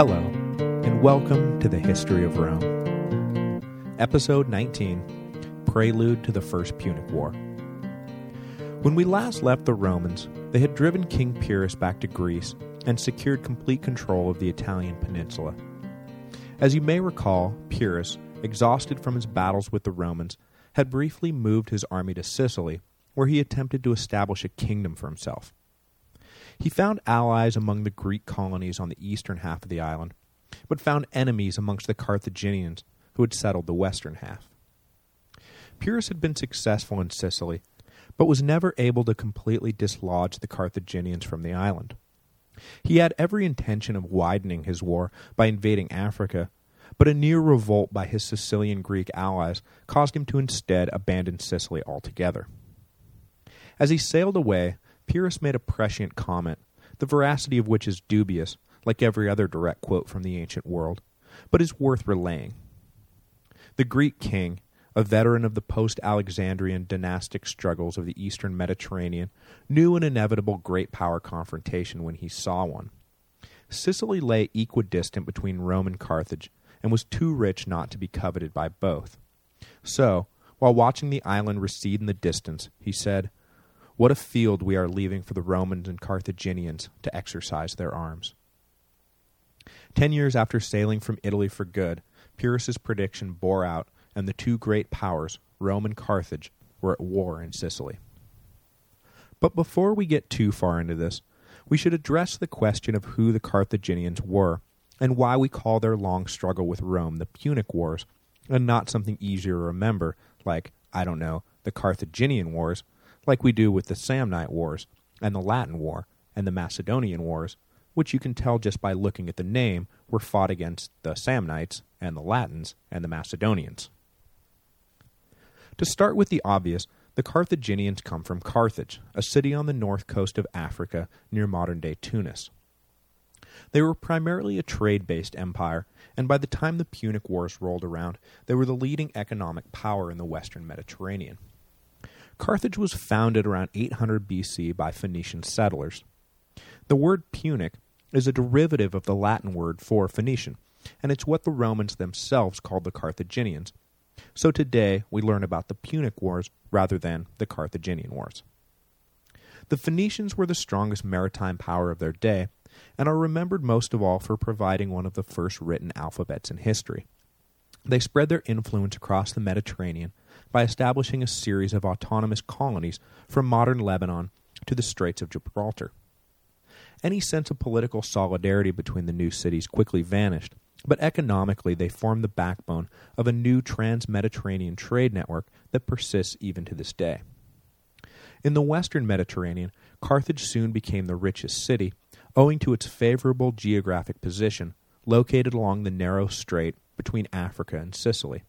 Hello, and welcome to the History of Rome. Episode 19 Prelude to the First Punic War. When we last left the Romans, they had driven King Pyrrhus back to Greece and secured complete control of the Italian peninsula. As you may recall, Pyrrhus, exhausted from his battles with the Romans, had briefly moved his army to Sicily, where he attempted to establish a kingdom for himself. He found allies among the Greek colonies on the eastern half of the island, but found enemies amongst the Carthaginians who had settled the western half. Pyrrhus had been successful in Sicily, but was never able to completely dislodge the Carthaginians from the island. He had every intention of widening his war by invading Africa, but a near revolt by his Sicilian Greek allies caused him to instead abandon Sicily altogether. As he sailed away, Pyrrhus made a prescient comment, the veracity of which is dubious, like every other direct quote from the ancient world, but is worth relaying. The Greek king, a veteran of the post-Alexandrian dynastic struggles of the eastern Mediterranean, knew an inevitable great power confrontation when he saw one. Sicily lay equidistant between Rome and Carthage, and was too rich not to be coveted by both. So, while watching the island recede in the distance, he said, what a field we are leaving for the Romans and Carthaginians to exercise their arms. Ten years after sailing from Italy for good, Pyrrhus's prediction bore out, and the two great powers, Rome and Carthage, were at war in Sicily. But before we get too far into this, we should address the question of who the Carthaginians were, and why we call their long struggle with Rome the Punic Wars, and not something easier to remember, like, I don't know, the Carthaginian Wars, like we do with the Samnite Wars, and the Latin War, and the Macedonian Wars, which you can tell just by looking at the name were fought against the Samnites, and the Latins, and the Macedonians. To start with the obvious, the Carthaginians come from Carthage, a city on the north coast of Africa near modern-day Tunis. They were primarily a trade-based empire, and by the time the Punic Wars rolled around, they were the leading economic power in the western Mediterranean. Carthage was founded around 800 BC by Phoenician settlers. The word Punic is a derivative of the Latin word for Phoenician, and it's what the Romans themselves called the Carthaginians. So today, we learn about the Punic Wars rather than the Carthaginian Wars. The Phoenicians were the strongest maritime power of their day, and are remembered most of all for providing one of the first written alphabets in history. They spread their influence across the Mediterranean by establishing a series of autonomous colonies from modern Lebanon to the Straits of Gibraltar. Any sense of political solidarity between the new cities quickly vanished, but economically they formed the backbone of a new trans-Mediterranean trade network that persists even to this day. In the western Mediterranean, Carthage soon became the richest city, owing to its favorable geographic position, located along the narrow strait between Africa and Sicily.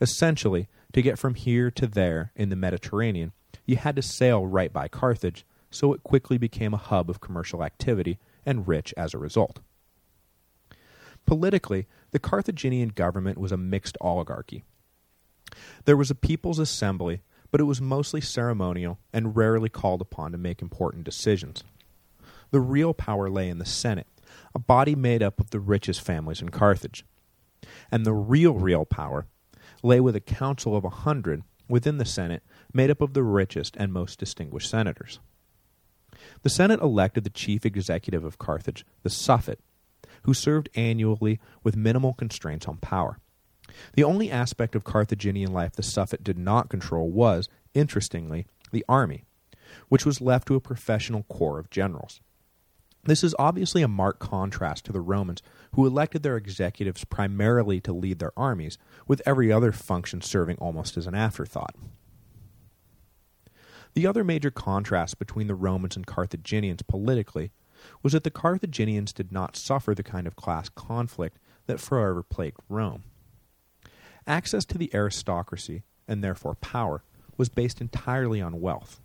Essentially, to get from here to there in the Mediterranean, you had to sail right by Carthage, so it quickly became a hub of commercial activity and rich as a result. Politically, the Carthaginian government was a mixed oligarchy. There was a people's assembly, but it was mostly ceremonial and rarely called upon to make important decisions. The real power lay in the Senate, a body made up of the richest families in Carthage. And the real, real power lay with a council of a hundred within the Senate made up of the richest and most distinguished senators. The Senate elected the chief executive of Carthage, the Suffet, who served annually with minimal constraints on power. The only aspect of Carthaginian life the Suffet did not control was, interestingly, the army, which was left to a professional corps of generals. This is obviously a marked contrast to the Romans, who elected their executives primarily to lead their armies, with every other function serving almost as an afterthought. The other major contrast between the Romans and Carthaginians politically was that the Carthaginians did not suffer the kind of class conflict that forever plagued Rome. Access to the aristocracy, and therefore power, was based entirely on wealth.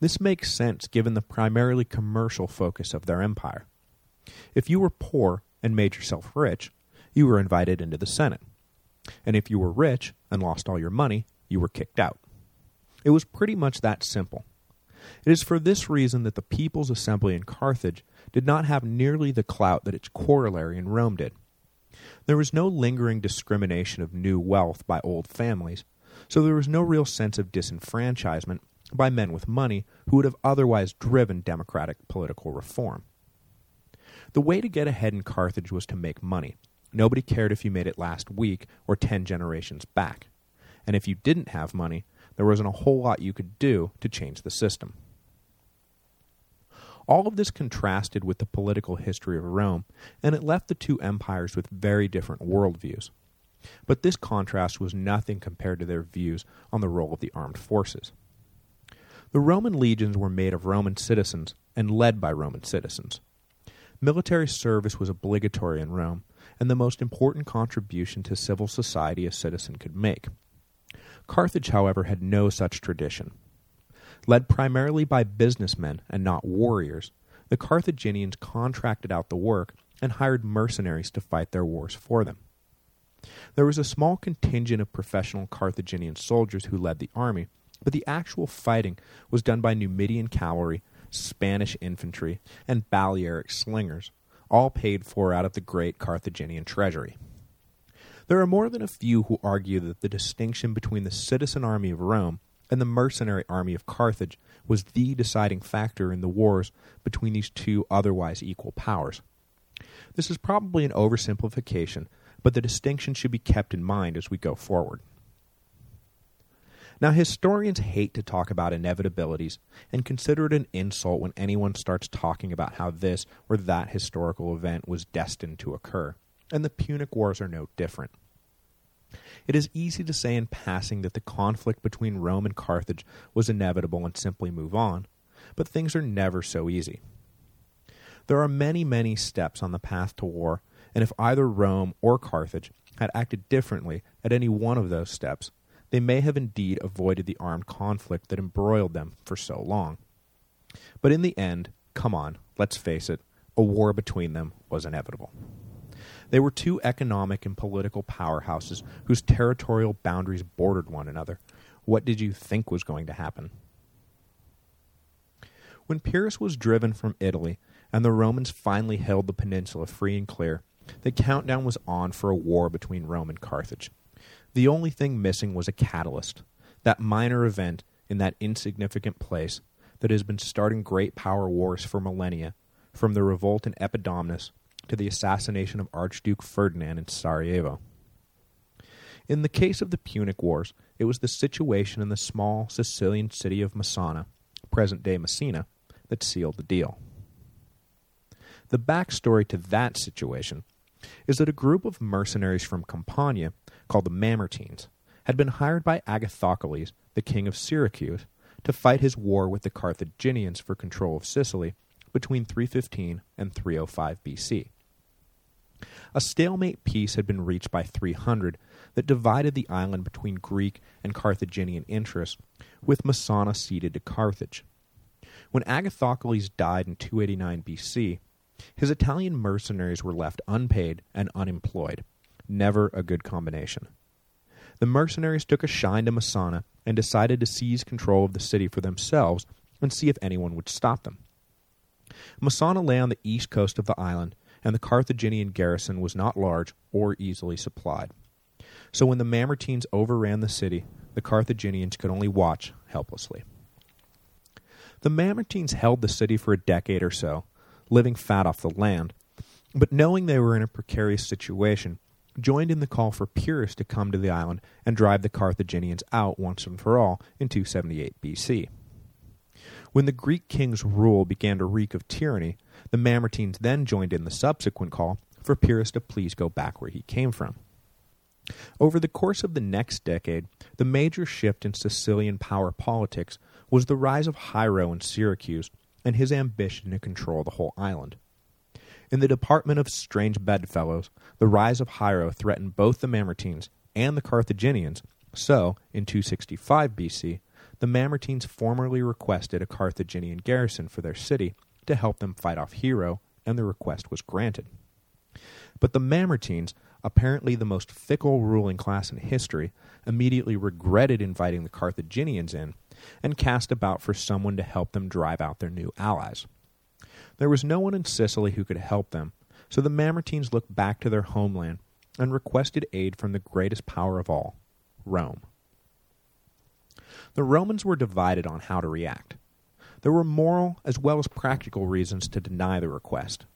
This makes sense given the primarily commercial focus of their empire. If you were poor and made yourself rich, you were invited into the Senate. And if you were rich and lost all your money, you were kicked out. It was pretty much that simple. It is for this reason that the People's Assembly in Carthage did not have nearly the clout that its corollary in Rome did. There was no lingering discrimination of new wealth by old families, so there was no real sense of disenfranchisement by men with money who would have otherwise driven democratic political reform. The way to get ahead in Carthage was to make money. Nobody cared if you made it last week or ten generations back. And if you didn't have money, there wasn't a whole lot you could do to change the system. All of this contrasted with the political history of Rome, and it left the two empires with very different worldviews. But this contrast was nothing compared to their views on the role of the armed forces. The Roman legions were made of Roman citizens and led by Roman citizens. Military service was obligatory in Rome, and the most important contribution to civil society a citizen could make. Carthage, however, had no such tradition. Led primarily by businessmen and not warriors, the Carthaginians contracted out the work and hired mercenaries to fight their wars for them. There was a small contingent of professional Carthaginian soldiers who led the army, but the actual fighting was done by Numidian cavalry, Spanish infantry, and Balearic slingers, all paid for out of the great Carthaginian treasury. There are more than a few who argue that the distinction between the citizen army of Rome and the mercenary army of Carthage was the deciding factor in the wars between these two otherwise equal powers. This is probably an oversimplification, but the distinction should be kept in mind as we go forward. Now, historians hate to talk about inevitabilities and consider it an insult when anyone starts talking about how this or that historical event was destined to occur, and the Punic Wars are no different. It is easy to say in passing that the conflict between Rome and Carthage was inevitable and simply move on, but things are never so easy. There are many, many steps on the path to war, and if either Rome or Carthage had acted differently at any one of those steps, they may have indeed avoided the armed conflict that embroiled them for so long. But in the end, come on, let's face it, a war between them was inevitable. They were two economic and political powerhouses whose territorial boundaries bordered one another. What did you think was going to happen? When Pyrrhus was driven from Italy and the Romans finally held the peninsula free and clear, the countdown was on for a war between Rome and Carthage. The only thing missing was a catalyst, that minor event in that insignificant place that has been starting great power wars for millennia, from the revolt in Epidamnus to the assassination of Archduke Ferdinand in Sarajevo. In the case of the Punic Wars, it was the situation in the small Sicilian city of Messana, present-day Messina, that sealed the deal. The backstory to that situation is that a group of mercenaries from Campania called the Mamertines, had been hired by Agathocles, the king of Syracuse, to fight his war with the Carthaginians for control of Sicily between 315 and 305 BC. A stalemate peace had been reached by 300 that divided the island between Greek and Carthaginian interests, with Messana ceded to Carthage. When Agathocles died in 289 BC, his Italian mercenaries were left unpaid and unemployed, never a good combination. The mercenaries took a shine to Messana and decided to seize control of the city for themselves and see if anyone would stop them. Messana lay on the east coast of the island, and the Carthaginian garrison was not large or easily supplied. So when the Mamertines overran the city, the Carthaginians could only watch helplessly. The Mamertines held the city for a decade or so, living fat off the land, but knowing they were in a precarious situation, joined in the call for Pyrrhus to come to the island and drive the Carthaginians out once and for all in 278 BC. When the Greek king's rule began to reek of tyranny, the Mamertines then joined in the subsequent call for Pyrrhus to please go back where he came from. Over the course of the next decade, the major shift in Sicilian power politics was the rise of Hiero in Syracuse and his ambition to control the whole island. In the department of strange bedfellows, the rise of Hiero threatened both the Mamertines and the Carthaginians, so, in 265 BC, the Mamertines formally requested a Carthaginian garrison for their city to help them fight off Hiero, and the request was granted. But the Mamertines, apparently the most fickle ruling class in history, immediately regretted inviting the Carthaginians in, and cast about for someone to help them drive out their new allies. There was no one in Sicily who could help them, so the Mamertines looked back to their homeland and requested aid from the greatest power of all, Rome. The Romans were divided on how to react. There were moral as well as practical reasons to deny the request.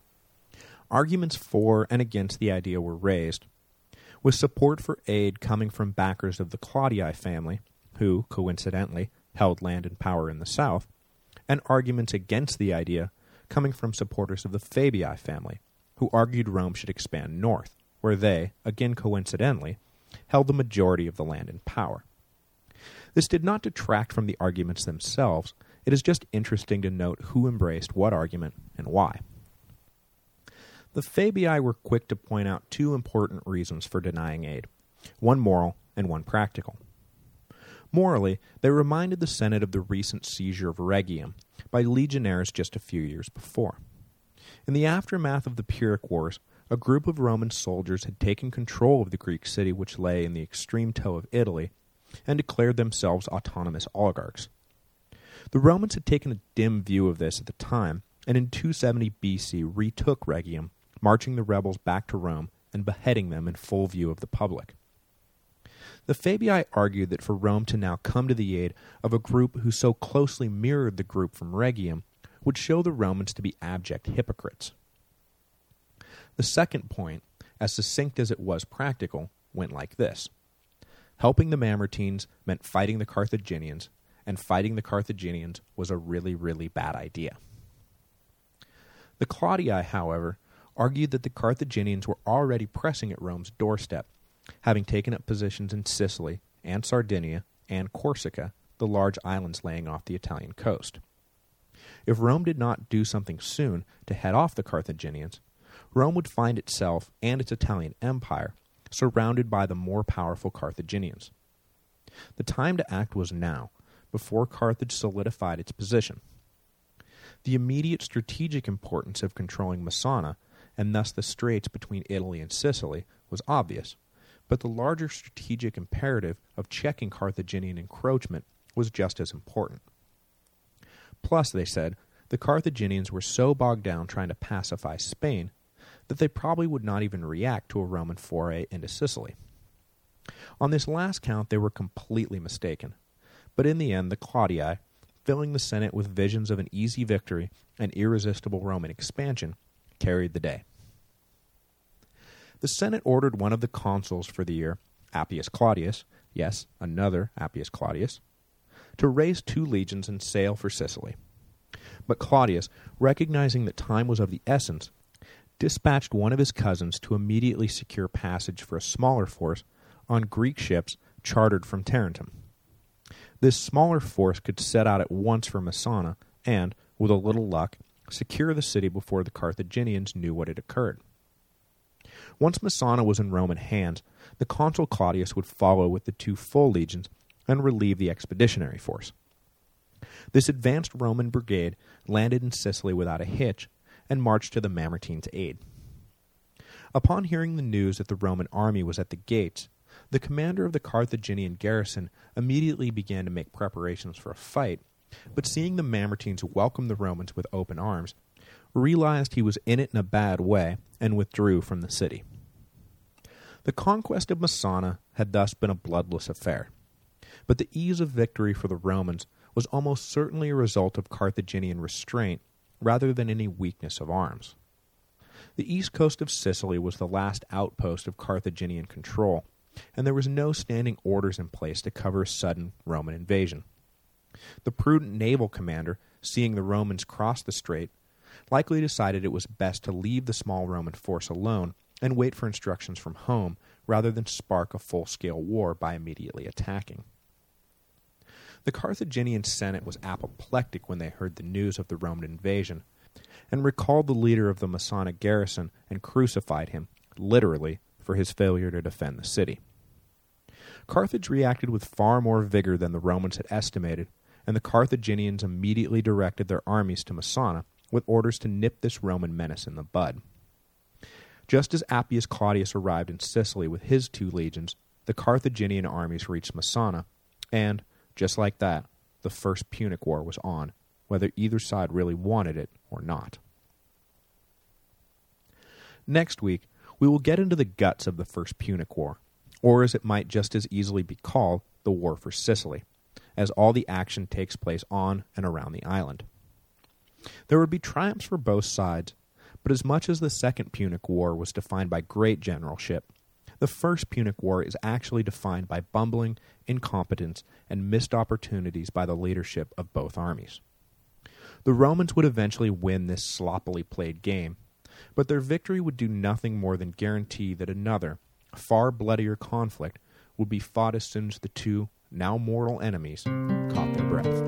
Arguments for and against the idea were raised, with support for aid coming from backers of the Claudii family, who, coincidentally, held land and power in the south, and arguments against the idea coming from supporters of the Fabii family, who argued Rome should expand north, where they, again coincidentally, held the majority of the land and power. This did not detract from the arguments themselves, it is just interesting to note who embraced what argument and why. The Fabii were quick to point out two important reasons for denying aid, one moral and one practical. Morally, they reminded the Senate of the recent seizure of Rhegium by legionaries just a few years before. In the aftermath of the Pyrrhic Wars, a group of Roman soldiers had taken control of the Greek city which lay in the extreme toe of Italy and declared themselves autonomous oligarchs. The Romans had taken a dim view of this at the time, and in 270 BC retook Rhegium, marching the rebels back to Rome and beheading them in full view of the public. The Fabii argued that for Rome to now come to the aid of a group who so closely mirrored the group from Rhegium would show the Romans to be abject hypocrites. The second point, as succinct as it was practical, went like this. Helping the Mamertines meant fighting the Carthaginians, and fighting the Carthaginians was a really, really bad idea. The Claudii, however, argued that the Carthaginians were already pressing at Rome's doorstep having taken up positions in Sicily and Sardinia and Corsica, the large islands laying off the Italian coast. If Rome did not do something soon to head off the Carthaginians, Rome would find itself and its Italian empire surrounded by the more powerful Carthaginians. The time to act was now, before Carthage solidified its position. The immediate strategic importance of controlling Messana, and thus the straits between Italy and Sicily, was obvious, but the larger strategic imperative of checking Carthaginian encroachment was just as important. Plus, they said, the Carthaginians were so bogged down trying to pacify Spain that they probably would not even react to a Roman foray into Sicily. On this last count, they were completely mistaken, but in the end, the Claudii, filling the Senate with visions of an easy victory and irresistible Roman expansion, carried the day the Senate ordered one of the consuls for the year, Appius Claudius, yes, another Appius Claudius, to raise two legions and sail for Sicily. But Claudius, recognizing that time was of the essence, dispatched one of his cousins to immediately secure passage for a smaller force on Greek ships chartered from Tarentum. This smaller force could set out at once for Messana and, with a little luck, secure the city before the Carthaginians knew what had occurred. Once Messana was in Roman hands, the consul Claudius would follow with the two full legions and relieve the expeditionary force. This advanced Roman brigade landed in Sicily without a hitch and marched to the Mamertines' aid. Upon hearing the news that the Roman army was at the gates, the commander of the Carthaginian garrison immediately began to make preparations for a fight, but seeing the Mamertines welcome the Romans with open arms, realized he was in it in a bad way and withdrew from the city. The conquest of Messana had thus been a bloodless affair, but the ease of victory for the Romans was almost certainly a result of Carthaginian restraint rather than any weakness of arms. The east coast of Sicily was the last outpost of Carthaginian control, and there was no standing orders in place to cover a sudden Roman invasion. The prudent naval commander, seeing the Romans cross the strait, likely decided it was best to leave the small Roman force alone and wait for instructions from home rather than spark a full-scale war by immediately attacking. The Carthaginian Senate was apoplectic when they heard the news of the Roman invasion, and recalled the leader of the Masonic garrison and crucified him, literally, for his failure to defend the city. Carthage reacted with far more vigor than the Romans had estimated, and the Carthaginians immediately directed their armies to Messana with orders to nip this Roman menace in the bud. Just as Appius Claudius arrived in Sicily with his two legions, the Carthaginian armies reached Messana, and, just like that, the First Punic War was on, whether either side really wanted it or not. Next week, we will get into the guts of the First Punic War, or as it might just as easily be called, the War for Sicily, as all the action takes place on and around the island. There would be triumphs for both sides, but as much as the Second Punic War was defined by great generalship, the First Punic War is actually defined by bumbling, incompetence, and missed opportunities by the leadership of both armies. The Romans would eventually win this sloppily played game, but their victory would do nothing more than guarantee that another, far bloodier conflict would be fought as soon as the two, now mortal enemies, caught their breath.